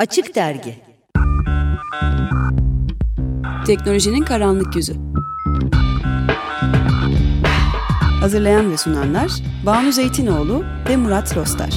Açık Dergi Teknolojinin karanlık yüzü. Hazırlayan ve sunanlar Banu Zeytinoğlu ve Murat Rostar.